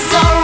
so alright.